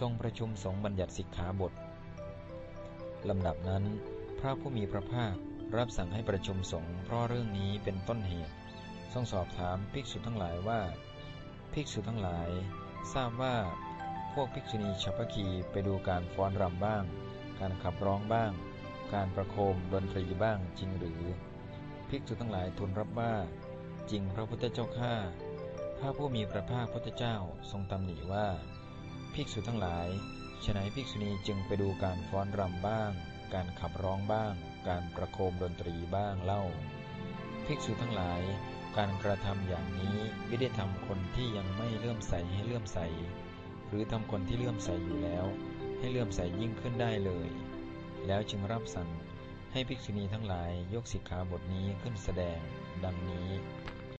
ทรงประชุมสงฆ์บัญญัติสิกขาบทลำดับนั้น พระผู้มีพระภาครับสั่งให้ประชุมสงฆ์เพราะเรื่องนี้เป็นต้นเหตุ ทรงสอบถามภิกษุทั้งหลายว่า ภิกษุทั้งหลาย ทราบว่า พวกภิกษุณีฉัพพคีไปดูการฟ้อนรำบ้าง การขับร้องบ้าง การประโคมดนตรีบ้างจริงหรือ ภิกษุทั้งหลายทูลรับว่า จริงพระพุทธเจ้าข้าพระผู้มีพระภาคพุทธเจ้าทรงตำหนิว่า ภิกษุทั้งหลายฉนัยภิกษุณีจึงไปดูการฟ้อนรำบ้าง การขับร้องบ้าง การประโคมดนตรีบ้างเล่า ภิกษุทั้งหลาย การกระทำอย่างนี้ไม่ได้ทำคนที่ยังไม่เลื่อมใสให้เลื่อมใส หรือทำคนที่เลื่อมใสอยู่แล้ว ให้เลื่อมใสยิ่งขึ้นได้เลย แล้วจึงรับสั่งให้ภิกษุณีทั้งหลายยกสิกขาบทนี้ขึ้นแสดง ดังนี้